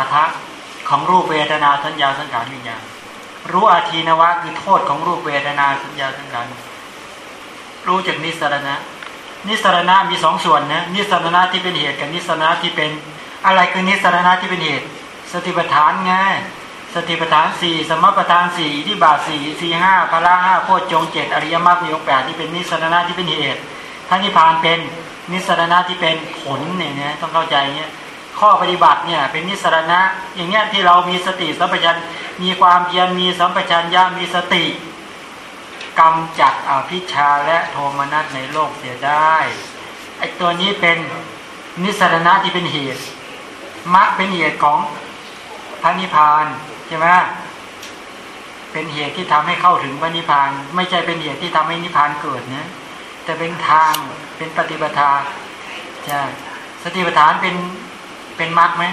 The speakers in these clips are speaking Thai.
าทะของรูปเวทนาสัญญาสังขารวิญญาณรู้อาทีนวะคือโทษของรูปเวทนาสัญญาสังขารรู้จากนิสรณะ นิสรณะมีสองส่วนนะนิสรณะที่เป็นเหตุกับนิสรณะที่เป็นอะไรคือนิสรณะที่เป็นเหตุ สติปัฏฐานไงสติปัฏฐานสี่สมปัฏฐานสี่ที่บาสี่สี่ห้าพละห้าโพชฌงเจ็ดอริยมรรคมีองแปดที่เป็นนิสรณะที่เป็นเหตุท่านิพานเป็นนิสรณะที่เป็นผลเนี่ยนะต้องเข้าใจเนี่ย ข้อปฏิบัติเนี่ยเป็นนิสรณะ อย่างเงี้ยที่เรามีสติสัมปชัญญะมีความเพียรมีสัมปชัญญะมีสติกำจัดอภิชาและโทมนัสในโลกเสียได้ไอตัวนี้เป็นนิสรณะที่เป็นเหตุมรรคเป็นเหตุของพระนิพพานใช่ไหมเป็นเหตุที่ทำให้เข้าถึงพระนิพพาน ไม่ใช่เป็นเหตุที่ทำให้นิพพานเกิดนะแต่เป็นทางเป็นปฏิปทาใช่สติปัฏฐานเป็น เป็นมรรคไหม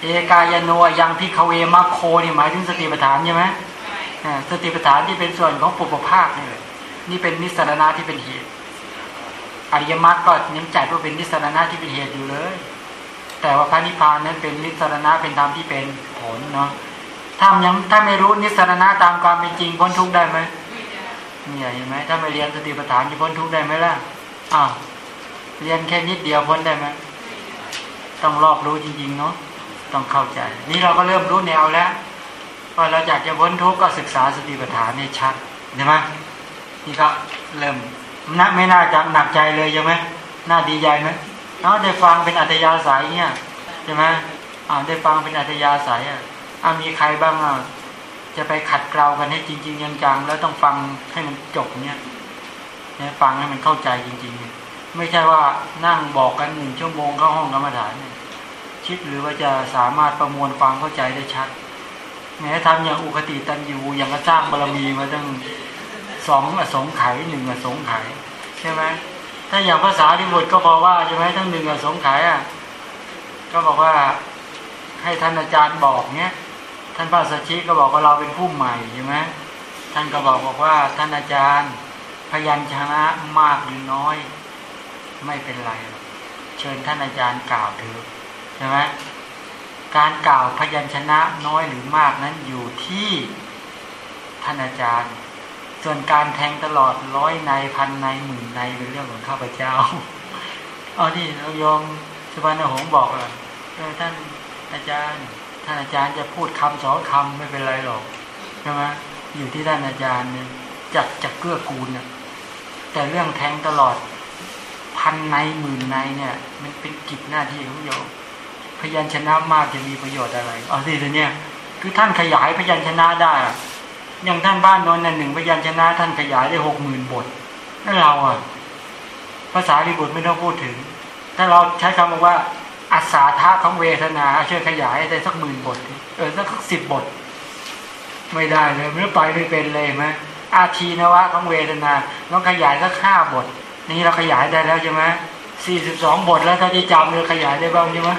เอกายโนยังพิคเวมัคโคนี่หมายถึงสติปัฏฐานใช่ไหมสติปัฏฐานที่เป็นส่วนของปุปภาคนี่นี่เป็นนิสรณะที่เป็นเหตุอริยมรรคก็ยังจัดว่าเป็นนิสรณะที่เป็นเหตุอยู่เลย แต่ว่าพระนิพพานนั้นเป็นนิสรณะเป็นธรรมที่เป็นผลเนาะถ้ายังถ้าไม่รู้นิสรณะตามความเป็นจริงพ้นทุกข์ได้ไหมเนี่ยเห็นไหมถ้าไม่เรียนสติปัฏฐานจะพ้นทุกข์ได้ไหมล่ะอ้าวเรียนแค่นิดเดียวพ้นได้ไหม ต้องรอบรู้จริงๆเนาะต้องเข้าใจ นี่เราก็เริ่มรู้แนวแล้วว่าเราอยากจะพ้นทุกข์ก็ศึกษาสติปัฏฐานนี่ชัดใช่ไหมนี่ก็เริ่มน่าไม่น่าจะหนักใจเลยใช่ไหมน่าดีใจไหมเนาะได้ฟังเป็นอัธยาศัยเนี่ยใช่ไหมอ่าได้ฟังเป็นอัธยาศัยอะอ่ามีใครบ้างอะจะไปขัดเกลากันให้จริง ๆ จังๆแล้วต้องฟังให้มันจบเนี่ยฟังให้มันเข้าใจจริง ๆ ไม่ใช่ว่านั่งบอกกันหนึ่งชั่วโมงเข้าห้องกรรมฐานเนี่ยคิดหรือว่าจะสามารถประมวลความเข้าใจได้ชัด แม้ทำอย่างอุคติตันยูอย่างก็สร้างบารมีมาตั้งสองอสงไขยหนึ่งอสงไขยใช่ไหมถ้าอย่างภาษาที่บทก็บอกว่าใช่ไหมทั้งหนึ่งอสงไขยอะก็บอกว่าให้ท่านอาจารย์บอกเนี้ยท่านพระสัชชิก็บอกว่าเราเป็นผู้ใหม่ใช่ไหมท่านก็บอกบอกว่าท่านอาจารย์พยัญชนะมากหรือน้อย ไม่เป็นไร เชิญท่านอาจารย์กล่าวเถอะใช่ไหมการกล่าวพยัญชนะน้อยหรือมากนั้นอยู่ที่ท่านอาจารย์ ส่วนการแทงตลอดร้อยในพันในหมื่นในเป็นเรื่องของข้าพเจ้าเอาที่เรายอมสุวรรณหงษ์บอกเลยท่านอาจารย์ ท่านอาจารย์จะพูดคำสองคำไม่เป็นไรหรอกใช่ไหมอยู่ที่ท่านอาจารย์เนี่ยจักจักเกื้อกูลนะแต่เรื่องแทงตลอด พันในหมื่นในเนี่ย มันเป็นกิจหน้าที่ของโยมพยัญชนะมากจะมีประโยชน์อะไรอ๋อสิเนี่ย คือท่านขยายพยัญชนะได้อย่างท่านบ้านนนท์หนึ่งพยัญชนะ ท่านขยายได้หกหมื่นบทนั่นเราอะ ภาษาลิบุตรไม่ต้องพูดถึง ถ้าเราใช้คำว่าอัศาธาของเวทนาช่วยขยายได้สักหมื่นบท เออสักสิบบท ไม่ได้เลยไม่ไปไม่เป็นเลยไหมอาทีนวะของเวทนาต้องขยายสักห้าบท นี่เราขยายได้แล้วใช่ไหมสี่สิบสองบทแล้วถ้าที่จำเราขยายได้บ้างใช่ไหม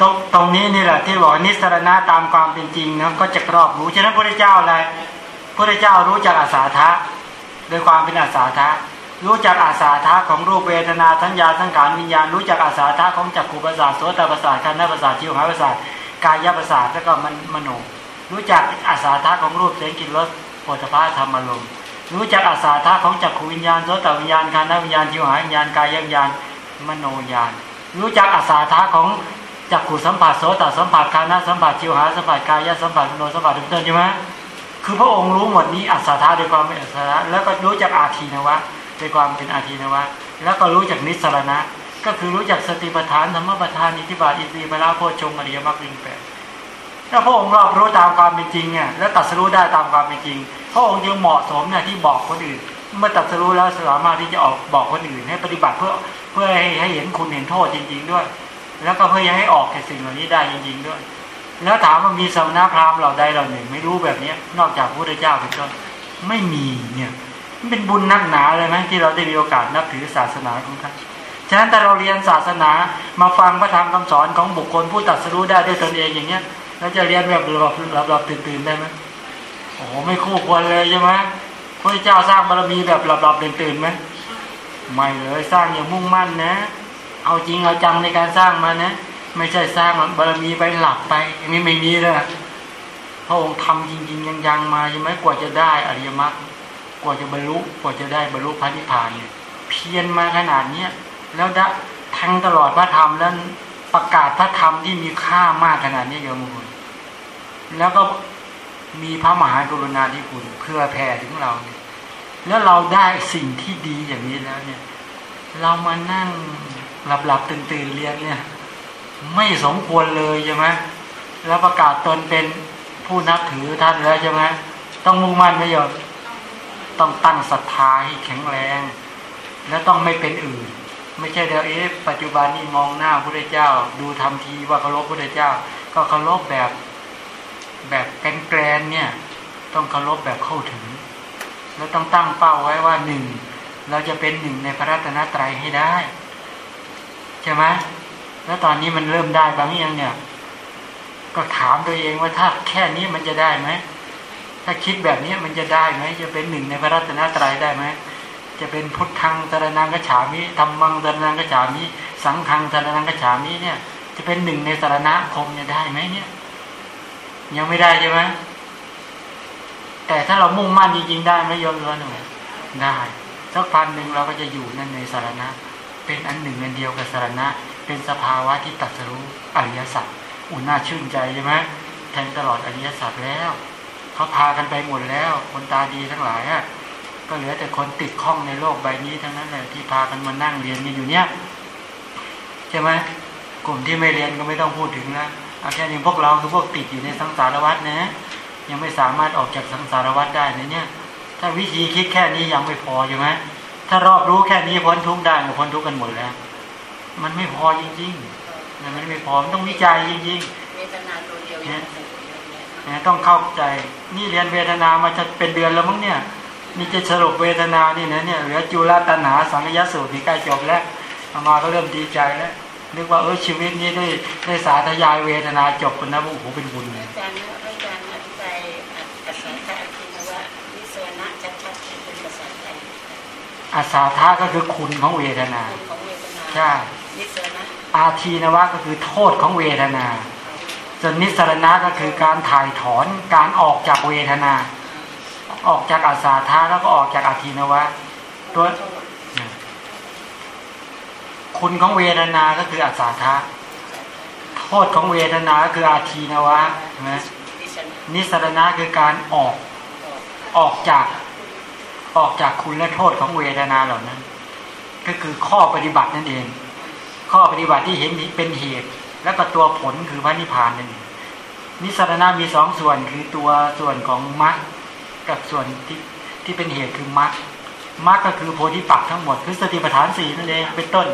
ตรงตรงนี้นี่แหละที่บอกนิสรณะตามความเป็นจริงนะก็จะรอบรู้ ฉะนั้นพระเจ้าอะไรพระเจ้ารู้จักอาสาทะโดยความเป็นอาสาทะรู้จักอาสาทะของรูปเวทนาสัญญาสังขารวิญญาณรู้จักอาสาทะของจักรคูประสาทโสตประสาทคันธประสาทชิวหาประสาทกายประสาทแล้วก็มันมโนรู้จักอาสาทะของรูปเสียงกลิ่นรสโผฏฐธรรมอารมณ์ รู้จักอาสาทะของจักรคูวิญญาณโสตวิญญาณคันวิญญาณชิวหาวิญญาณกายวิญญาณมโนญาณรู้จักอาสาทะของจักขูสัมผัสโสตสัมผัสคานาสัมผัสชิวหาสัมผัสกายสัมผัสมโนสัมผัสทุกต้นใช่ไหมคือพระองค์รู้หมดนี้อัศธาด้วยความเป็นอัศธาแล้วก็รู้จักอาทีนวะด้วยความเป็นอาทีนวะ แล้วก็รู้จักนิสรณะ ก็คือรู้จักสติปัฏฐานธรรมปัฏฐานอิทธิบาทอินทรีย์พระโพชงอริยมรรคลิงแปด ถ้าพระองค์รอบรู้ตามความเป็นจริงเนี่ยแล้วตัดสู้ได้ตามความเป็นจริง พระองค์ยังเหมาะสมเนี่ยที่บอกคนอื่น เมื่อตัดสู้แล้วสามารถที่จะออกบอกคนอื่น ให้ปฏิบัติเพื่อเพื่อให้ให้เห็นคุณเห็นโทษจริง ๆ ด้วย แล้วก็เพื่อให้ออกแก่สิ่งเหล่านี้ได้จริง ๆ ด้วย แล้วถามว่ามีสมณพราหมณ์เราใดเราหนึ่ง ไม่รู้แบบนี้นอกจากพระพุทธเจ้าเป็นต้นไม่มีเนี่ยมันเป็นบุญนักหนาเลยไหมที่เราได้มีโอกาสนับถือศาสนาของท่านฉะนั้นแต่เราเรียนศาสนามาฟังพระธรรมคำสอนของบุคคลผู้ตัดสู้ได้ด้วยตนเองอย่างเนี้ย แล้วจะเรียนแบบหลับหลับหลับตื่นตื่นได้ไหมโอ้ไม่คู่ควรเลยใช่ไหมพระเจ้าสร้างบารมีแบบหลับหลับตื่นตื่นไหมไม่เลยสร้างอย่างมุ่งมั่นนะ เอาจริงเอาจังในการสร้างมานะ ไม่ใช่สร้างบารมีไปหลับไปอย่างนี้ไม่มีเลยพระองค์ทำจริงๆยังๆมาใช่ไหมกว่าจะได้อริยมรรคกว่าจะบรรลุกว่าจะได้บรรลุพระนิพพานเนี่ยเพียรมาขนาดเนี้ยแล้วได้ทั้งตลอดพระธรรมแล้วประกาศพระธรรมที่มีค่ามากขนาดนี้โยมคุณ แล้วก็มีพระมหากรุณาธิคุณเพื่อแผ่ถึงเราเนี่ยแล้วเราได้สิ่งที่ดีอย่างนี้แล้วเนี่ย เรามานั่งหลับหลับตื่นตื่นเรียนเนี่ย ไม่สมควรเลยใช่ไหมแล้วประกาศตนเป็นผู้นับถือท่านแล้วใช่ไหมต้องมุ่งมั่นไม่ยอมต้องตั้งศรัทธาให้แข็งแรง และต้องไม่เป็นอื่น ไม่ใช่เดี๋ยวเอ๊ะปัจจุบันนี้มองหน้าพระเจ้า ดูทำทีว่าเคารพพระเจ้า ก็เคารพแบบ แบบแกรนเนี่ย ต้องเคารพแบบเข้าถึง แล้วต้องตั้งเป้าไว้ว่าหนึ่งเราจะเป็นหนึ่งในพระรัตนตรัยให้ได้ใช่ไหมแล้วตอนนี้มันเริ่มได้บางอย่างเนี่ย ก็ถามตัวเองว่าถ้าแค่นี้มันจะได้ไหมถ้าคิดแบบนี้มันจะได้ไหมจะเป็นหนึ่งในพระรัตนตรัยได้ไหมจะเป็นพุทธังตระนังกฉามิธรรมังตระนังกฉามิสังฆังตระนังกฉามิเนี่ย จะเป็นหนึ่งในสารณะคมจะได้ไหมเนี่ย ยังไม่ได้ใช่ไหมแต่ถ้าเรามุ่งมั่นจริงๆได้ไหมยนต์ล้วนเลยได้สักพันหนึ่งเราก็จะอยู่นั่นในสารณะ เป็นอันหนึ่งอันเดียวกับสารณะ เป็นสภาวะที่ตัดสรู้อริยสัจอุ่นน่าชื่นใจใช่ไหมแทงตลอดอริยสัจแล้วเขาพากันไปหมดแล้ว คนตาดีทั้งหลายอะก็เหลือแต่คนติดข้องในโลกใบนี้ทั้งนั้นแหละที่พากันมานั่งเรียนกันอยู่เนี้ยใช่ไหมกลุ่มที่ไม่เรียนก็ไม่ต้องพูดถึงนะเอาแค่นี้พวกเราคือพวกติดอยู่ในสังสารวัฏนะ ยังไม่สามารถออกจากสังสารวัฏได้นะเนี่ย ถ้าวิธีคิดแค่นี้ยังไม่พอใช่ไหมถ้ารอบรู้แค่นี้พ้นทุกข์ได้ก็พ้นทุกข์กันหมดแล้ว มันไม่พอจริงๆมันไม่พอมันต้องวิจัยจริงเวทนาตัวเดียวยังผูกอยู่เลยๆนะต้องเข้าใจ นี่เรียนเวทนามาจะเป็นเดือนแล้วมั้งเนี่ยนี่จะสรุปเวทนานี่นะเนี่ยเหลือจุลตัณหาสังขยสูตรนี่ใกล้จบแล้วอามาก็เริ่มดีใจแล้ว นึกว่าเออชีวิตนี้ได้ได้สาธยายเวทนาจบคนนะโอ้โหเป็นบุญเลยอาจารย์เนี่ยอาจารย์อธิบายภาษาไทยที่ว่าวิสวนะชัดๆเป็นภาษาไทยอาสาทาก็คือคุณของเวทนาคุณของเวทนาใช่วิสวนะอาทีนวะก็คือโทษของเวทนาส่วนนิสรณะก็คือการถ่ายถอนการออกจากเวทนา ออกจากอาสาทาแล้วก็ออกจากอาทีนวะตัว คุณของเวทนาก็คืออาสาทะโทษของเวทนาก็คืออาทีนวะใช่ไหมวิสวนะนิสรณะคือการออกออกออกจากออกจากคุณและโทษของเวทนาเหล่านั้น ก็คือข้อปฏิบัตินั่นเอง ข้อปฏิบัติที่เห็นเป็นเหตุ และก็ตัวผลคือพระนิพพานนั่นเองนิสรณะมีสองส่วนคือตัวส่วนของมรรคกับส่วนที่ที่เป็นเหตุคือมรรคมรรคก็คือโพธิปักษ์ทั้งหมดคือสติปัฏฐานสี่นั่นเองเป็นต้น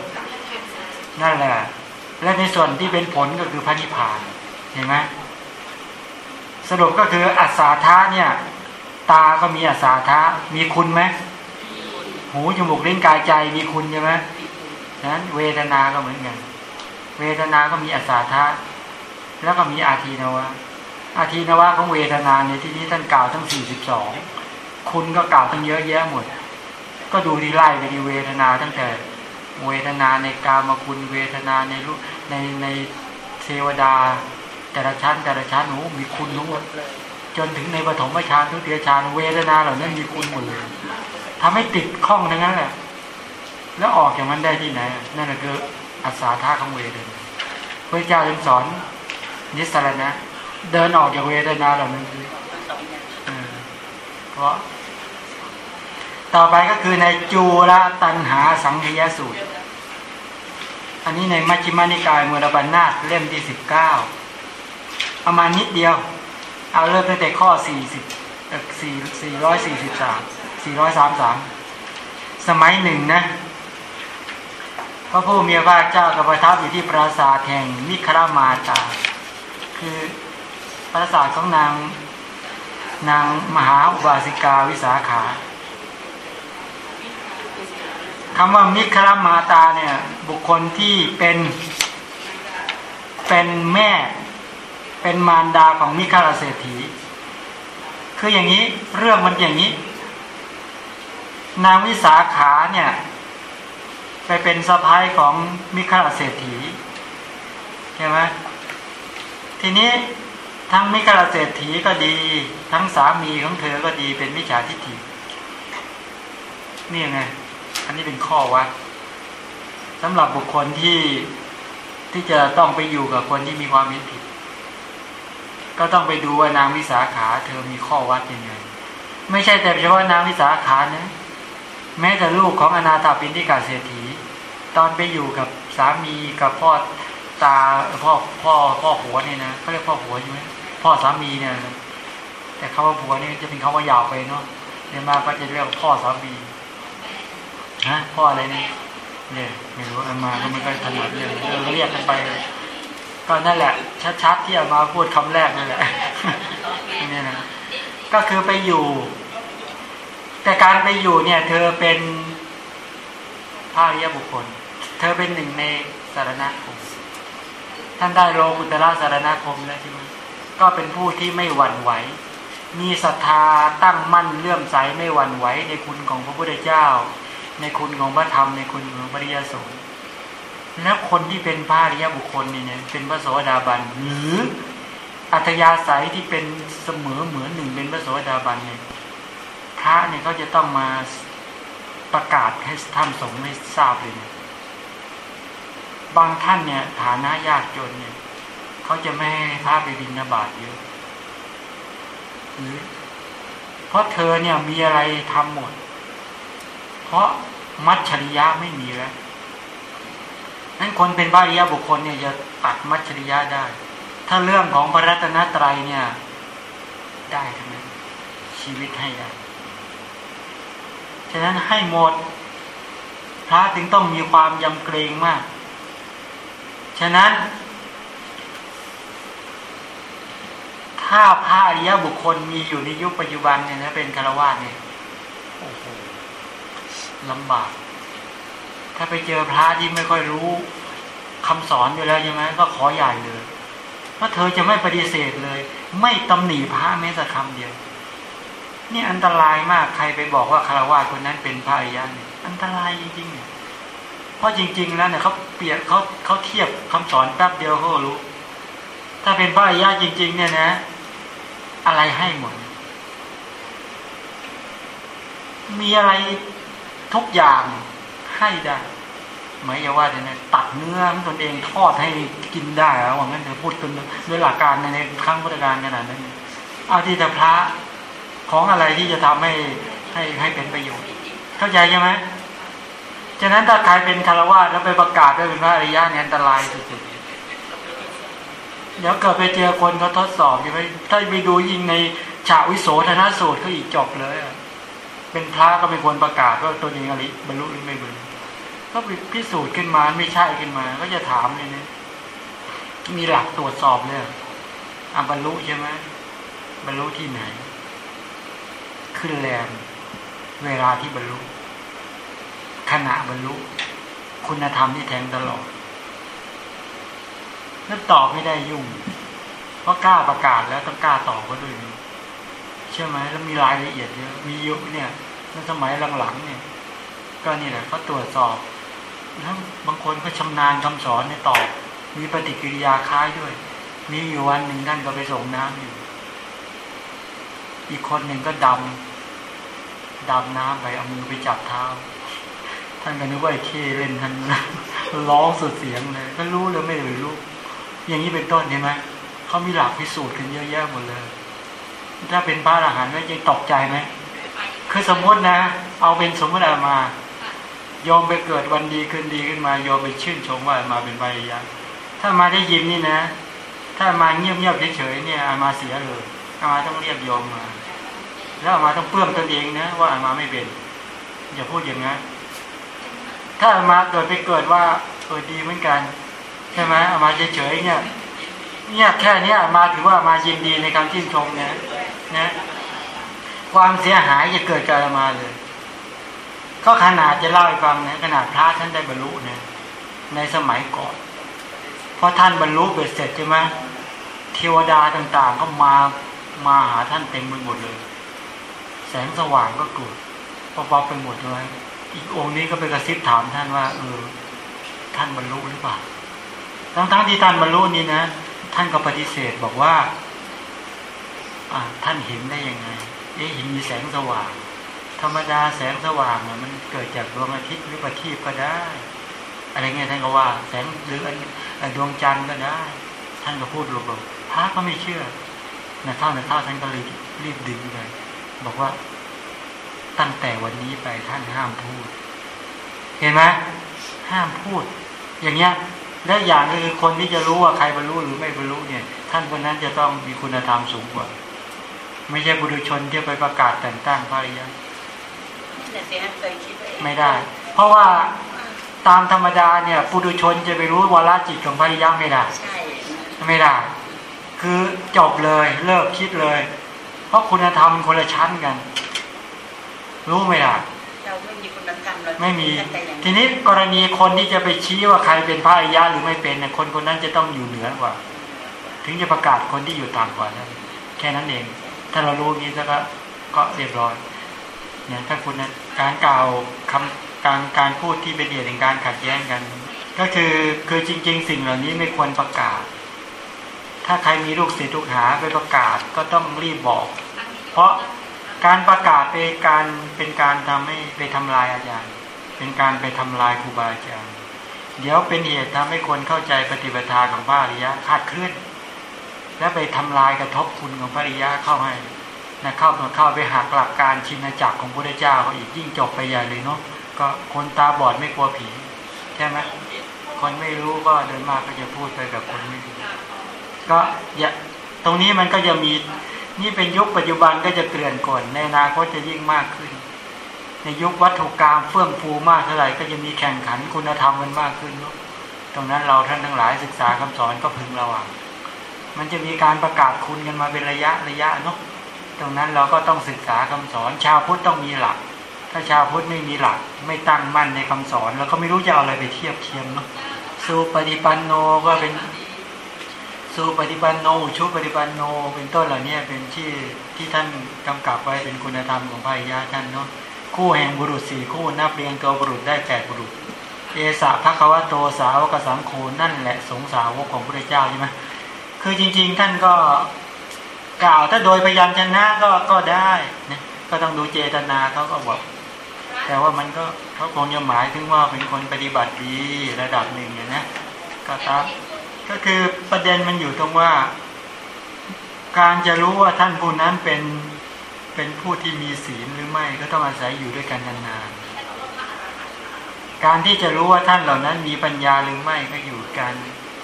นั่นแหละ และในส่วนที่เป็นผลก็คือพระนิพพานเห็นไหมสรุปก็คืออัศาธาเนี่ย ตาก็มีอัศาธามีคุณไหมหูจมูกลิ้นกายใจมีคุณใช่ไหมฉะนั้นเวทนาก็เหมือนกันเวทนาก็มีอัศาธาแล้วก็มีอาทีนวะอาทีนวะของเวทนาในที่นี้ท่านกล่าวทั้งสี่สิบสองคุณก็กล่าวทั้งเยอะแยะหมด ก็ดูที่ไล่ไปดีเวทนาตั้งแต่ เวทนาในกามคุณเวทนาในรูในในเทวดา แต่ละชั้นแต่ละชั้นโอ้โหมีคุณทั้งหมดจนถึงในปฐมฌานทุติยฌานเวทนาเหล่านั้นมีคุณหมดเลยทำให้ติดข้องทั้งนั้นแหละ แล้วออกจากมันได้ที่ไหน นั่นแหละคืออัศาธาของเวทนาพระเจ้าจึงสอนนิสสรณะเดินออกจากเวทนาเหล่านั้นคืออ่างเออเพราะ ต่อไปก็คือในจูระตันหาสังขยสูตร อันนี้ในมัชฌิมานิกายมูลปัญนาตเล่มที่สิบเก้าประมาณนิดเดียว เอาเริ่มตั้งแต่ข้อสี่สิบสี่สี่ร้อยสี่สิบสามสี่ร้อยสามสามสมัยหนึ่งนะพระผู้มีพระเจ้ากับประทับอยู่ที่ปราสาทแห่งนิครามาตา คือปราสาทของนางนางมหาอุบาสิกาวิสาขา คำว่ามิครมาตาเนี่ย บุคคลที่เป็นเป็นแม่ เป็นมารดาของมิคราเศรษฐี คืออย่างนี้เรื่องมันอย่างนี้ นางวิสาขาเนี่ย ไปเป็นสะพ้ายของมิคราเศรษฐีใช่ไหมทีนี้ทั้งมิกราเศรษฐีก็ดี ทั้งสามีของเธอก็ดีเป็นมิจฉาทิฏฐินี่ไง อันนี้เป็นข้อวัดสำหรับบุคคลที่ที่จะต้องไปอยู่กับคนที่มีความเห็นผิด ก็ต้องไปดูว่านางวิสาขา เธอมีข้อวัดยังไง ไม่ใช่แต่เฉพาะนางวิสาขานะแม้แต่ลูกของอนาถาปินทิกาเศรษฐี ตอนไปอยู่กับสามีกับพ่อตาพ่อพ่อพ่อผัวเนี่ยนะเขาเรียกพ่อผัวใช่ไหมพ่อสามีเนี่ยแต่คำว่าผัวนี่จะเป็นคำว่ายาวไปเนาะเดี๋ยวมาก็จะเรียกพ่อสามี ฮะพ่ออะไรเนี่ยเนี่ยไม่รู้เอามาก็ไม่ค่อยถนัดเรื่องเออเรียกกันไป ก็นั่นแหละ ชัดๆที่เอามาพูดคำแรกนั่นแหละนี่นะก็คือไปอยู่ แต่การไปอยู่เนี่ย เธอเป็นพระอริยบุคคล เธอเป็นหนึ่งในสารณคม ท่านได้โลกุตระสารณคมแล้วใช่ไหมก็เป็นผู้ที่ไม่หวั่นไหว มีศรัทธาตั้งมั่นเลื่อมใสไม่หวั่นไหวในคุณของพระพุทธเจ้า ในคุณของพระธรรมในคุณของพระริยสงฆ์แล้วคนที่เป็นพระอริยบุคคลนี่เนี่ยเป็นพระโสดาบันหรืออัธยาศัยที่เป็นเสมอเหมือนหนึ่งเป็นพระโสดาบันเนี่ยพระเนี่ยเขาจะต้องมาประกาศให้ท่านสงฆ์ไม่ทราบเลยเนี่ยบางท่านเนี่ย ฐานะยากจนเนี่ยเขาจะไม่ให้พระไปบิณฑบาตเยอะหรือเพราะเธอเนี่ยมีอะไรทำหมด เพราะมัจฉริยะไม่มีแล้วนั้นคนเป็นพระอริยบุคคลเนี่ยจะตัดมัจฉริยะได้ ถ้าเรื่องของพระรัตนตรัยเนี่ย ได้ทั้งนั้นชีวิตให้ได้ ฉะนั้นให้หมดพระจึงต้องมีความยำเกรงมาก ฉะนั้น ถ้าพระอริยบุคคลมีอยู่ในยุคปัจจุบันเนี่ยนะเป็นคารวะเนี่ยโอ้โห ลำบาก ถ้าไปเจอพระที่ไม่ค่อยรู้คำสอนอยู่แล้วใช่ไหมก็ขอใหญ่เลยเพราะเธอจะไม่ปฏิเสธเลย ไม่ตำหนิพระแม้แต่คำเดียว นี่อันตรายมากใครไปบอกว่าคารวะคนนั้นเป็นพระอริยะเนี่ยอันตรายจริงๆเนี่ยเพราะจริง ๆ แล้วเนี่ยเขาเปรียบเขาเขาเทียบคำสอนแป๊บเดียวเขารู้ ถ้าเป็นพระอริยะจริง ๆ เนี่ยนะ อะไรให้หมดมีอะไร ทุกอย่างให้ได้หมายว่าเนี่ยตัดเนื้อของตนเองทอดให้กินได้แล้วว่างั้นเธอพูดกันด้วยหลักการในครั้งพุทธการขนาดนั้นเอาที่จะพระของอะไรที่จะทำให้ให้ให้เป็นประโยชน์ เข้าใจใช่ไหมฉะนั้นถ้าใครเป็นคารวะแล้วไปประกาศว่าเป็นพระอริยะเนี่ยอันตรายสุดๆเดี๋ยวเกิดไปเจอคนเขาทดสอบใช่ไหมถ้าไปดูยิงในฉาวิโสธนสูตรก็อีกจบเลยอะ เป็นพระก็ไม่ควรประกาศว่าตัวเองอริบรรลุหรือไม่บรรลุก็พิสูจน์ขึ้นมาไม่ใช่ขึ้นมา ก็จะถามเลยนะมีหลักตรวจสอบเลยอะบรรลุใช่ไหมบรรลุที่ไหน ขึ้นแรงเวลาที่บรรลุขณะบรรลุ คุณธรรมที่แทงตลอดนั่นตอบไม่ได้ยุ่ง เพราะกล้าประกาศแล้วต้องกล้าตอบก็ด้วยนะเชื่อไหมแล้วมีรายละเอียดเยอะมีเยุคเนี่ย ในสมัยหลังๆเนี่ย ก็นี่แหละเขาตรวจสอบแล้วบางคนก็ชำนาญคำสอนในตอบ มีปฏิกิริยาคล้ายด้วย มีอยู่วันหนึ่งท่านก็ไปส่งน้ำอยู่ อีกคนหนึ่งก็ดำดำน้ำไปเอามือไปจับเท้า ท่านก็นึกว่าไอ้เคเล่นท่านร้องสุดเสียงเลยก็รู้เลยไม่เลยรู้อย่างนี้เป็นต้นใช่ไหมเขามีหลักพิสูจน์กันเยอะแยะหมดเลย ถ้าเป็นพระอรหันต์แล้วจะตกใจไหม คือสมมตินะ เอาเป็นสมมติามายอมไปเกิดวันดีคืนดีขึ้นมายอมไปชื่นชมว่ามาเป็นพระอริยะถ้ามาได้ยินนี่นะ ถ้ามาเงียบเงียบเฉยๆเนี่ยอามาเสียเลยอามาต้องเรียกยอมมา แล้วอามาต้องเปื้อมตนเองนะว่าอามาไม่เป็นอย่าพูดอย่างนั้นถ้าอามาเกิดไปเกิดว่าเออดีเหมือนกันใช่ไหมอามาเฉยๆเนี่ยเนี่ยแค่นี้มาถือว่ามายินดีในการชื่นชมนะนะ ความเสียหายจะเกิดกับมาเลย ก็ขนาดจะเล่าให้ฟังนะขนาดพระท่านได้บรรลุเนี่ยในสมัยก่อนเพราะท่านบรรลุเบ็ดเสร็จใช่ไหมเทวดาต่างๆก็มามาหาท่านเต็มไปหมดเลย แสงสว่างก็เกิดปอบไปหมดเลยอีกองค์นี้ก็ไปกระซิบถามท่านว่าเออท่านบรรลุหรือเปล่าทั้งทั้งที่ท่านบรรลุนี่นะ ท่านก็ปฏิเสธบอกว่า อ่าท่านเห็นได้ยังไง เอ๊ะเห็นมีแสงสว่าง ธรรมดาแสงสว่างเนี่ยมันเกิดจากดวงอาทิตย์หรือประทีปก็ได้ อะไรเงี้ยท่านก็ว่า แสงหรือดวงจันทร์ก็ได้ ท่านก็พูดหลบๆพระก็ไม่เชื่อนะเท่านะเท่าท่านก็เลยรีบดึงเลยบอกว่าตั้งแต่วันนี้ไปท่านห้ามพูด เห็นไหมห้ามพูด อย่างเงี้ยและอย่างคือคนที่จะรู้ว่าใครบรรลุหรือไม่บรรลุเนี่ย ท่านคนนั้นจะต้องมีคุณธรรมสูงกว่า ไม่ใช่บุรุชนที่ไปประกาศแต่งตั้งพระอริยะนี่แหละสิฮะเคยคิดว่าเอ๊ะไม่ได้ เพราะว่าตามธรรมดาเนี่ยปุถุชนจะไปรู้วาระจิตของพระอริยะไม่ได้ใช่นะไม่ได้ คือจบเลยเลิกคิดเลย เพราะคุณธรรมคนละชั้นกัน รู้ไม่ได้เราไม่มีคุณธรรมเราไม่มีแต่อย่างทีนี้กรณีคนที่จะไปชี้ว่าใครเป็นพระอริยะหรือไม่เป็นเนี่ยคนคนนั้นจะต้องอยู่เหนือกว่า ถึงจะประกาศคนที่อยู่ต่ำกว่านั้นแค่นั้นเอง ถ้าเรารู้อย่างนี้แล้วก็ก็เรียบร้อยเนี่ยถ้าคุณนะการกล่าวคำการการพูดที่เป็นเหตุแห่งการขัดแย้งกัน ก็คือคือจริง ๆ สิ่งเหล่านี้ไม่ควรประกาศ ถ้าใครมีลูกศิษย์ลูกหาไปประกาศก็ต้องรีบบอก เพราะการประกาศเป็นการเป็นการทำให้ไปทำลายอาจารย์ เป็นการไปทำลายครูบาอาจารย์ เดี๋ยวเป็นเหตุทำให้คนเข้าใจปฏิปทาของพระอริยะคลาดเคลื่อน และไปทำลายกระทบคุณของพระอริยะเข้าให้นะเข้ามาเข้าไปหักหลักการชินจักรของพระเจ้าเขาอีกยิ่งจบไปใหญ่เลยเนาะก็คนตาบอดไม่กลัวผีใช่ไหมคนไม่รู้ก็เดินมากก็จะพูดไปแบบคนไม่รู้ก็อย่าตรงนี้มันก็จะมีนี่เป็นยุคปัจจุบันก็จะเกลื่อนก่อนในอนาคตจะยิ่งมากขึ้น ในยุควัตถุกรรมเฟื่องฟูมากเท่าไหร่ก็จะมีแข่งขันคุณธรรมมันมากขึ้นเนอะตรงนั้นเราท่านทั้งหลายศึกษาคำสอนก็พึงระวัง มันจะมีการประกาศคุณกันมาเป็นระยะระยะเนาะตรงนั้นเราก็ต้องศึกษาคำสอน ชาวพุทธต้องมีหลัก ถ้าชาวพุทธไม่มีหลัก ไม่ตั้งมั่นในคำสอน แล้วก็ไม่รู้จะเอาอะไรไปเทียบเทียมเนาะสุปฏิปันโนก็เป็นสุปฏิปันโนชุปฏิปันโน เป็นต้นเหล่านี้เป็นที่ที่ท่านกำกับไว้เป็นคุณธรรมของพระอริยะท่านเนาะคู่แห่งบุรุษสี่คู่นับเรียงตัวบุรุษได้แปดบุรุษ เอสะภควโตสาวกสังโฆนั่นแหละสงสาวกของพระเจ้าใช่ไหม คือจริง ๆ ท่านก็กล่าวถ้าโดยพยัญชนะก็ก็ได้นะก็ต้องดูเจตนาเขาก็บอก แต่ว่ามันก็เขาคงจะหมายถึงว่าเป็นคนปฏิบัติดีระดับหนึ่งเนี่ยนะก็ตามก็คือประเด็นมันอยู่ตรงว่า การจะรู้ว่าท่านผู้นั้นเป็นเป็นผู้ที่มีศีลหรือไม่ก็ต้องอาศัยอยู่ด้วยกันนานๆการที่จะรู้ว่าท่านเหล่านั้นมีปัญญาหรือไม่ก็อยู่การ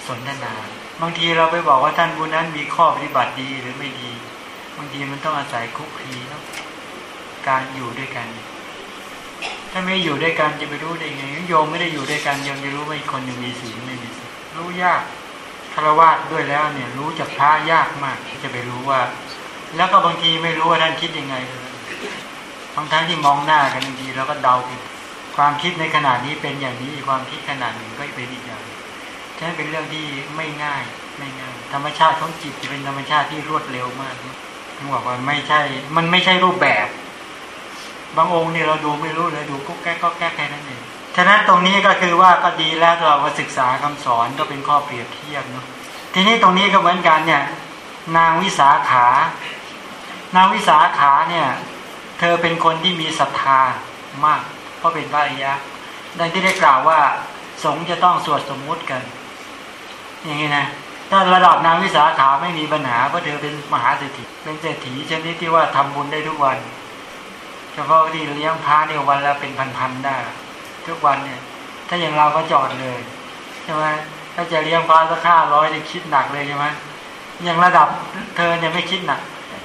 สนทนา บางทีเราไปบอกว่าท่านผู้นั้นมีข้อปฏิบัติดีหรือไม่ดี บางทีมันต้องอาศัยคุกคีเนาะการอยู่ด้วยกัน ถ้าไม่อยู่ด้วยกันจะไปรู้ได้ไงโยมไม่ได้อยู่ด้วยกันโยมจะรู้ว่าอีกคนหนึ่งมีศีลไม่มีศีลรู้ยากคารวะด้วยแล้วเนี่ยรู้จากพระยากมากที่จะไปรู้ว่า แล้วก็บางทีไม่รู้ว่าท่านคิดยังไงบางทั้งที่มองหน้ากันบางทีเราก็เดาผิดความคิดในขณะนี้เป็นอย่างนี้ความคิดขนาดหนึ่งก็เป็นอีกอย่าง ฉะนั้นเป็นเรื่องที่ไม่ง่ายไม่ง่าย ธรรมชาติของจิตเป็นธรรมชาติที่รวดเร็วมากถึงบอกว่าไม่ใช่ มันไม่ใช่รูปแบบ บางองค์เนี่ยเราดูไม่รู้เลยดูกุ๊กแก๊กก็แก๊กแค่นั้นเองฉะนั้นตรงนี้ก็คือว่าก็ดีแล้วเรามาศึกษาคำสอนก็เป็นข้อเปรียบเทียบเนาะทีนี้ตรงนี้ก็เหมือนกันเนี่ย นางวิสาขา นางวิสาขาเนี่ย เธอเป็นคนที่มีศรัทธามาก เพราะเป็นพระอริยะดังที่ได้กล่าวว่าสงฆ์จะต้องสวดสมมุติกัน อย่างนี้นะถ้าระดับนางวิสาขาไม่มีปัญหาเพราะเธอเป็นมหาเศรษฐีเป็นเศรษฐีชนิดที่ว่าทำบุญได้ทุกวัน เฉพาะที่เลี้ยงพระเนี่ยวันละเป็นพันๆได้ทุกวันเนี่ย ถ้าอย่างเราก็จอดเลยใช่ไหมถ้าจะเลี้ยงพระสักห้าร้อยจะคิดหนักเลยใช่ไหมอย่างระดับเธอเนี่ยไม่คิดหนัก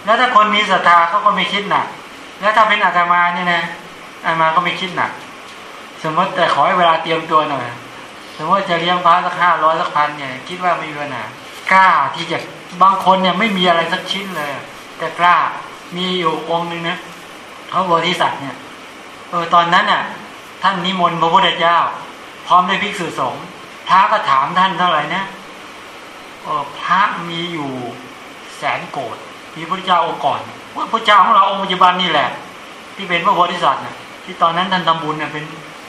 แล้วถ้าคนมีศรัทธาเขาก็ไม่คิดหนัก แล้วถ้าเป็นอาตมาเนี่ยนะอาตมาก็ไม่คิดหนัก สมมติแต่ขอให้เวลาเตรียมตัวหน่อย สมมติจะเลี้ยงพระสักห้าร้อยสักพันเนี่ย คิดว่าไม่มีปัญหากล้าที่จะบางคนเนี่ยไม่มีอะไรสักชิ้นเลย แต่กล้ามีอยู่องค์หนึ่งนะเขาบริษัทเนี่ยเออตอนนั้นน่ะ ท่านนิมนต์พระพุทธเจ้า พร้อมด้วยภิกษุสงฆ์พระก็ถามท่านเท่าไหร่นะเออพระมีอยู่แสนโกดมีพระเจ้าองค์ก่อนว่าพระเจ้าของเราองค์ปัจจุบันนี่แหละ ที่เป็นพระโพธิสัตว์น่ะที่ตอนนั้นท่านทำบุญเนี่ยเป็น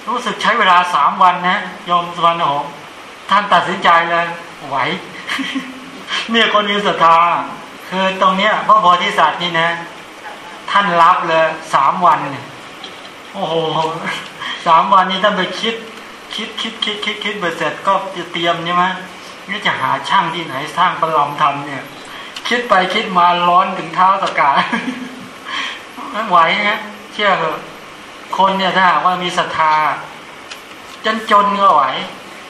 รู้สึกใช้เวลาสามวันนะโยมสุวรรณหงษ์ท่านตัดสินใจเลยไหวเนี่ยคนมีศรัทธาคือตรงเนี้ยพระโพธิสัตว์นี่นะ ท่านรับเลยสามวันโอ้โหสามวันนี้ท่านไปคิด คิดคิดคิดคิดคิดเบเสร็จก็จะเตรียมใช่ไหมนี่จะหาช่างที่ไหนสร้างประลำทำเนี่ย คิดไปคิดมาร้อนถึงเท้าสกาไม่ไหวนะเชื่อเถอะ คนเนี่ยถ้าหากว่ามีศรัทธาจนจนก็ไหว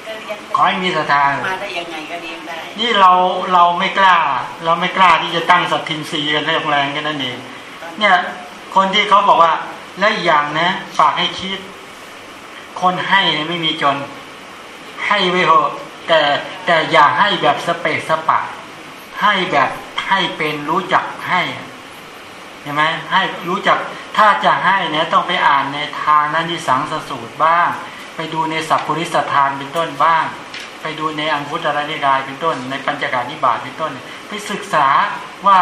ก็เรียนขอให้มีศรัทธามาได้ยังไงก็เรียนได้ นี่เราเราไม่กล้า เราไม่กล้าที่จะตั้งสัตทินรีกันแรงๆกันนั่นเองเนี่ยคนที่เขาบอกว่าและอีกอย่างนะฝากให้คิด คนให้เนี่ยไม่มีจน ให้ไว้เถอะแต่แต่อย่าให้แบบสเปซสปะ ให้แบบให้เป็นรู้จักให้ เห็นไหมให้รู้จักถ้าจะให้เนี่ยต้องไปอ่านในทานนันทิสังสสูตรบ้าง ไปดูในสัพพุริสทานเป็นต้นบ้าง ไปดูในอังคุตรนิกายเป็นต้น ในปัญจการนิบาตเป็นต้น ไปศึกษาว่า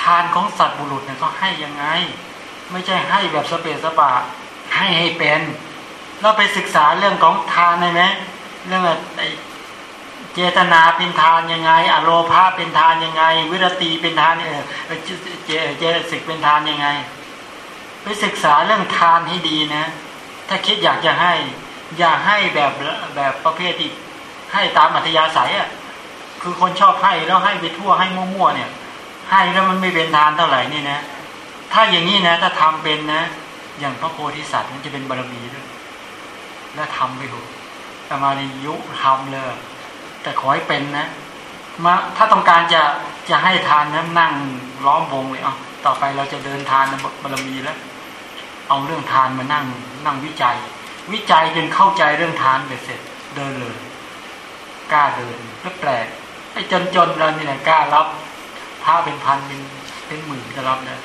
ทานของสัตว์บุรุษเนี่ยเขาให้ยังไง ไม่ใช่ให้แบบสเปสปะให้ให้เป็น เราไปศึกษาเรื่องของทานเลยไหมเรื่องไอ้ เจตนาเป็นทานยังไง อโลภาเป็นทานยังไง วิรตีเป็นทานเออเจเจสิกเป็นทานยังไง ไปศึกษาเรื่องทานให้ดีนะ ถ้าคิดอยากจะให้ อย่าให้แบบแบบประเภทที่ให้ตามอัธยาศัยอะคือคนชอบให้แล้วให้ไปทั่วให้มั่วๆเนี่ย ให้แล้วมันไม่เป็นทานเท่าไหร่นี่นะ ถ้าอย่างนี้นะ ถ้าทำเป็นนะ อย่างพระโพธิสัตว์มันจะเป็นบารมีด้วยและทำไปเถอะแต่มาในยุทำเลย แต่ขอให้เป็นนะมาถ้าต้องการจะจะให้ทานนะนั่งล้อมวงเลยอะต่อไปเราจะเดินทานบารมีแล้ว เอาเรื่องทานมานั่งนั่งวิจัย วิจัยจนเข้าใจเรื่องทานเสร็จเดินเลยกล้าเดินก็แปลกไอ้จนจนเรานี่ยกล้ารับพระเป็นพันเป็นเป็นหมื่นก็รับนะ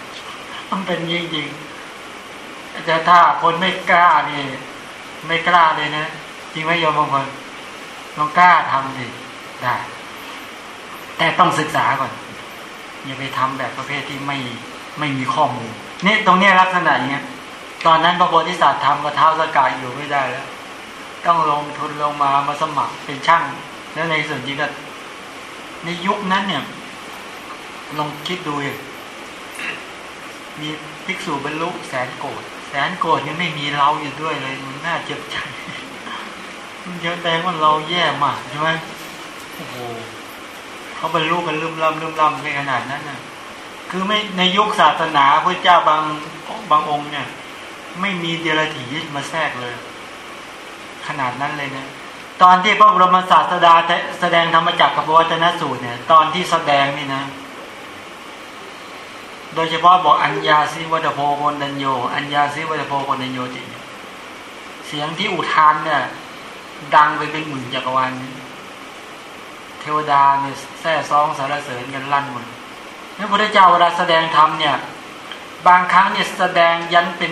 มันเป็นจริงจริงๆแต่ถ้าคนไม่กล้านี่ ไม่กล้าเลยนะจริงไหมโยมบางคน ลองกล้าทำดิได้ แต่ต้องศึกษาก่อน อย่าไปทำแบบประเภทที่ไม่ไม่มีข้อมูลนี่ตรงนี้ลักษณะอย่างเงี้ย ตอนนั้นพระโพธิสัตว์ทำกับเท้าสกายอยู่ไม่ได้แล้ว ต้องลงทุนลงมามาสมัครเป็นช่าง แล้วในส่วนจริงก็ในยุคนั้นเนี่ย ลองคิดดูเองมีภิกษุบรรลุแสนโกดแสนโกดยังไม่มีเราอยู่ด้วยเลยมันน่าเจ็บใจ มันเยอะแต่ว่าเราแย่มากใช่ไหมโอ้โหเขาบรรลุกันลืมล่ำลืมล่ำในขนาดนั้นน่ะคือไม่ในยุคศาสนาพระเจ้าบางบางองค์เนี่ย ไม่มีเดรัจฉีมาแทรกเลย ขนาดนั้นเลยนะตอนที่พระบรมศาสดาแสดงธรรมจักรกับวัฒนสูตรเนี่ย ตอนที่แสดงนี่นะ โดยเฉพาะบอกอัญญาสิวัตโพโกนัญโย อัญญาสิวัตโพโกนัญโยจิเสียงที่อุทานเนี่ย ดังไปเป็นหมื่นจักรวาลเทวดาเนี่ยแท้ซองสารเสริญกันลั่นหมดพระพุทธเจ้าเวลาแสดงธรรมเนี่ย บางครั้งเนี่ยแสดงยันเป็น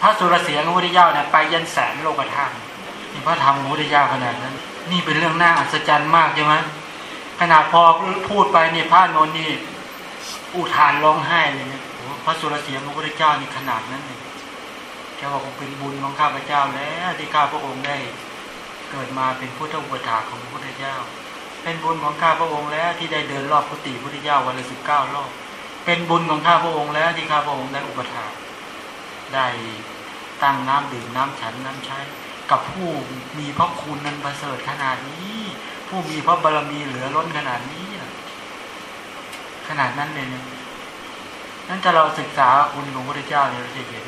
พระสุรเสียงของพระพุทธเจ้าเนี่ยไปยันแสนโลกธาตุนี่พระธรรมของพระพุทธเจ้าขนาดนั้น นี่เป็นเรื่องน่าอัศจรรย์มากใช่ไหมขนาดพอพูดไปเนี่ยพระนนท์นี่อุทานร้องไห้เลยเนี่ยพระสุรเสียงของพระพุทธเจ้านี่ขนาดนั้นเลย แกบอกเป็นบุญของข้าพเจ้าแล้วที่ข้าพระองค์ได้เกิดมาเป็นพุทธอุปถาของพระพุทธเจ้า เป็นบุญของข้าพระองค์แล้วที่ได้เดินรอบกุฏิพระพุทธเจ้าวันละสิบเก้ารอบ เป็นบุญของข้าพระองค์แล้วที่ข้าพระองค์ได้อุปถาได้ตั้งน้ำดื่มน้ำฉันน้ำใช้ กับผู้มีพระคุณนั้นประเสริฐขนาดนี้ ผู้มีพระบารมีเหลือล้นขนาดนี้ขนาดนั้นเลยนี่นั้นถ้าเราศึกษาคุณของพระพุทธเจ้าเนี่ยเราจะเห็น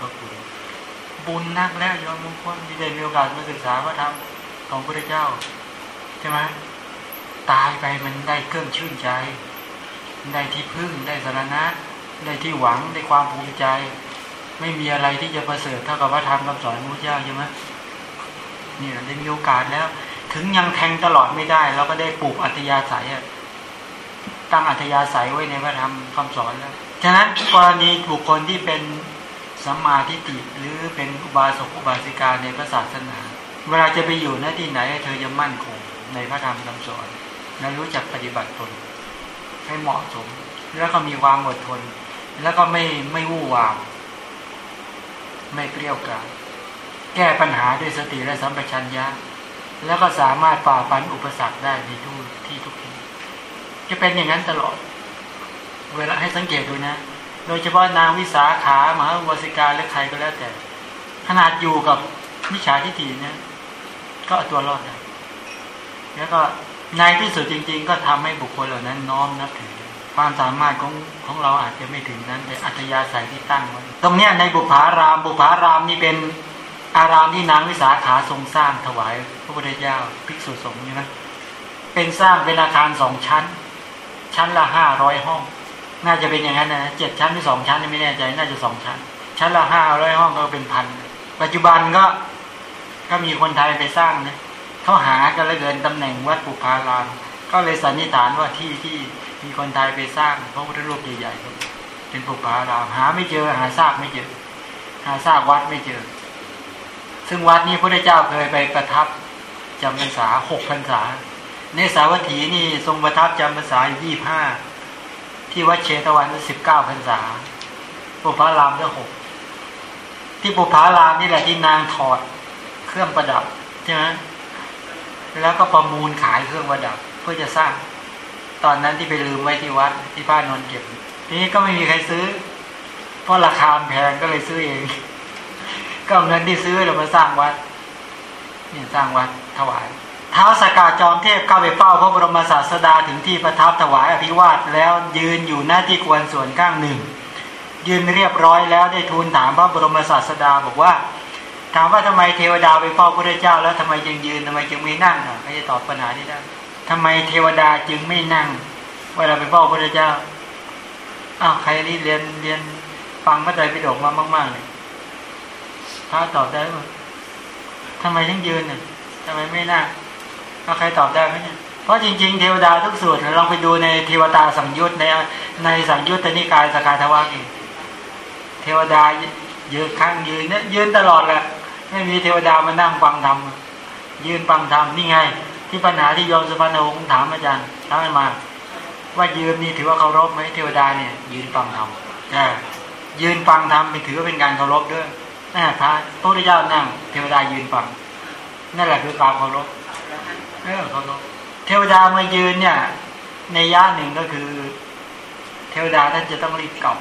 พระคุณ บุญนักแล้วยอมมงคลที่ได้มีโอกาสมาศึกษาพระธรรมของพระเจ้าใช่ไหมตายไปมันได้เครื่องชื่นใจ ได้ที่พึ่งได้สารณะ ได้ที่หวังได้ความภูมิใจ ไม่มีอะไรที่จะประเสริฐเท่ากับพระธรรมคำสอนพระเจ้าใช่ไหมนี่เราได้มีโอกาสแล้ว ถึงยังแทงตลอดไม่ได้เราก็ได้ปลูกอัธยาศัยตั้งอัธยาศัยไว้ในพระธรรมคำสอนแล้วฉะนั้นกรณีบุคคลที่เป็น สัมมาทิฏฐิหรือเป็นอุบาสกอุบาสิกาในพระศาสนา เวลาจะไปอยู่ณที่ไหนเธอจะมั่นคงในพระธรรมคำสอนและรู้จักปฏิบัติตนให้เหมาะสม แล้วก็มีความอดทน แล้วก็ไม่ไม่วู่วาม ไม่เกลี้ยวกล่อมแก้ปัญหาด้วยสติและสัมปชัญญะแล้วก็สามารถฝ่าฟันอุปสรรคได้ในทุกที่ทุกที่จะเป็นอย่างนั้นตลอด เวลาให้สังเกตดูนะ โดยเฉพาะนางวิสาขามหาวสิกาหรือใครก็แล้วแต่ ขนาดอยู่กับมิจฉาทิฏฐิเนี่ยก็เอาตัวรอดได้แล้วก็ในที่สุดจริง ๆ ก็ทำให้บุคคลเหล่านั้นน้อมนับถือ ความสามารถของของเราอาจจะไม่ถึงนั้น แต่อัธยาศัยที่ตั้งไว้ตรงเนี้ยในบุพาราม บุพารามนี่เป็นอารามที่นางวิสาขาทรงสร้างถวาย พระพุทธเจ้าภิกษุสงฆ์ใช่ไหมเป็นสร้างเป็นอาคารสองชั้น ชั้นละห้าร้อยห้อง น่าจะเป็นอย่างนั้นนะเจ็ดชั้นหรือสองชั้นไม่แน่ใจ น่าจะสองชั้น ชั้นละห้าร้อยห้องก็เป็นพัน ปัจจุบันก็ก็มีคนไทยไปสร้างนะเขาหากันเลือเกินตำแหน่งวัดปุพารามก็เลยสันนิษฐานว่าที่ที่มีคนไทยไปสร้างพระพุทธรูปใหญ่ๆเป็นปุพารามหาไม่เจอหาซากไม่เจอ หาซากวัดไม่เจอ ซึ่งวัดนี้พระเจ้าเคยไปประทับจำพรรษาหกพรรษาในสาวัตถีนี่ทรงประทับจำพรรษายี่ห้า ที่วัดเชตวันสิบเก้าพรรษาปุพารามก็หกที่ปุพารามนี่แหละที่นางถอดเครื่องประดับใช่ไหมแล้วก็ประมูลขายเครื่องประดับเพื่อจะสร้าง ตอนนั้นที่ไปลืมไว้ที่วัดที่บ้านนนเก็บ ทีนี้ก็ไม่มีใครซื้อ เพราะราคาแพงก็เลยซื้อเอง ก็เอาเงินที่ซื้อเรามาสร้างวัดเนี่ยสร้างวัดถวาย เท้าสกาจอมเทพเข้าไปเฝ้าพระบรมศาสดาถึงที่ประทับถวายอภิวาทแล้วยืนอยู่หน้าที่ควรส่วนข้างหนึ่ง ยืนเรียบร้อยแล้วได้ทูลถามพระบรมศาสดาบอกว่า ถามว่าทำไมเทวดาไปเฝ้าพระเจ้า แล้วทำไมจึงยืนทำไมจึงไม่นั่งอะไม่จะตอบปัญหานี้ได้ทำไมเทวดาจึงไม่นั่ง เวลาไปเฝ้าพระเจ้าอ้าวใครนี่เรียนเรียนฟังพระไตรปิฎกมามากๆเลยพระตอบได้ไหมทำไมถึงยืนน่ะทำไมไม่นั่ง ก็ใครตอบได้ไหมเนี่ยเพราะจริง ๆ เทวดาทุกส่วนลองไปดูในเทวดาสังยุตในในสังยุตตนิกายสกาทวากีเทวดายืนข้างยืนเนี่ยยืนตลอดแหละไม่มีเทวดามานั่งฟังธรรมยืนฟังธรรมนี่ไง ที่ปัญหาที่โยมสุพรรณหงษ์ถามอาจารย์ถามมา ว่ายืนนี่ถือว่าเคารพไหมเทวดาเนี่ย ยืนฟังธรรมใช่ยืนฟังธรรมเป็นถือว่าเป็นการเคารพด้วยน่าพระพระพุทธเจ้านั่ง เทวดายืนฟังนั่นแหละคือการเคารพ เออเคารพเทวดามายืนเนี่ย ในย่าหนึ่งก็คือ เทวดาท่านจะต้องรีบกลับ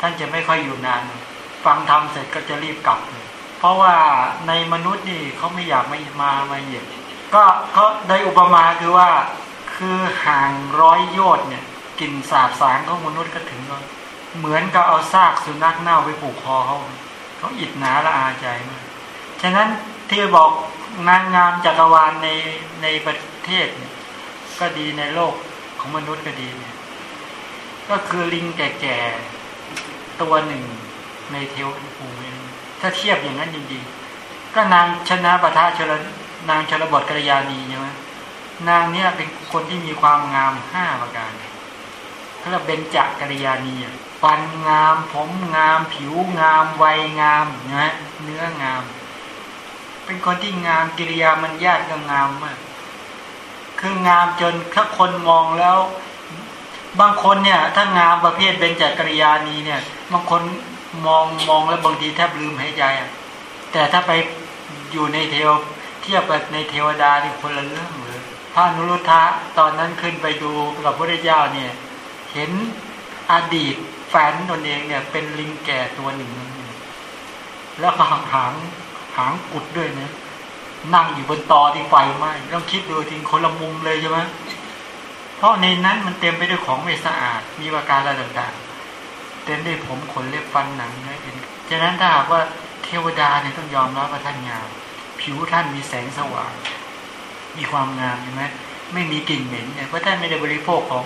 ท่านจะไม่ค่อยอยู่นาน ฟังธรรมเสร็จก็จะรีบกลับ เพราะว่าในมนุษย์นี่เขาไม่อยากไมามามาเหยียบก็เขาโดยอุปมาคือว่าคือห่างร้อยโยชน์เนี่ยกลิ่นสาบสางของมนุษย์ก็ถึงแล้วเหมือนกับเอาซากสุนัขเน่าไปผูกคอเขาเขาอิดหนาละอาใจมาก ฉะนั้นที่บอก นางงามจักรวาลในในประเทศเนี่ยก็ดีในโลกของมนุษย์ก็ดีเนี่ย ก็คือลิงแก่ๆตัวหนึ่งในเทวภูมิถ้าเทียบอย่างนั้นจริงๆก็นางชนะประทะชลนางชลบทกัลยาณีใช่ไหมนางเนี่ยเป็นคนที่มีความงามห้าประการเขาเรียกเบญจกัลยาณีฟันงาม ผมงาม ผิวงาม วัยงามนะเนื้องาม เป็นคนที่งามกิริยามันญาติก็งามมาก คืองามจนถ้าคนมองแล้ว บางคนเนี่ย ถ้างามประเภทเบญจกัลยาณีเนี่ย บางคนมองมองแล้วบางทีแทบลืมหายใจอะแต่ถ้าไปอยู่ในเทวเทียบกับในเทวดาที่คนละเรื่องเลยพระนุรุทธะตอนนั้นขึ้นไปดูกับพระเจ้าเนี่ย เห็นอดีตแฟนตนเองเนี่ย เป็นลิงแก่ตัวหนึ่ง แล้วหางหาง หางกุดด้วยนะนั่งอยู่บนตอที่ไฟไหม้ต้องคิดดูทิ้งคนละมุมเลยใช่ไหมเพราะในนั้นมันเต็มไปด้วยของไม่สะอาด มีประการอะไรต่างๆ เต็มด้วยผมขนเล็บฟันหนังเนื้อเอ็นฉะนั้นถ้าหากว่าเทวดาเนี่ยต้องยอมรับว่าท่านงาม ผิวท่านมีแสงสว่าง มีความงามใช่ไหมไม่มีกลิ่นเหม็นเนี่ยเพราะท่านไม่ได้บริโภคของ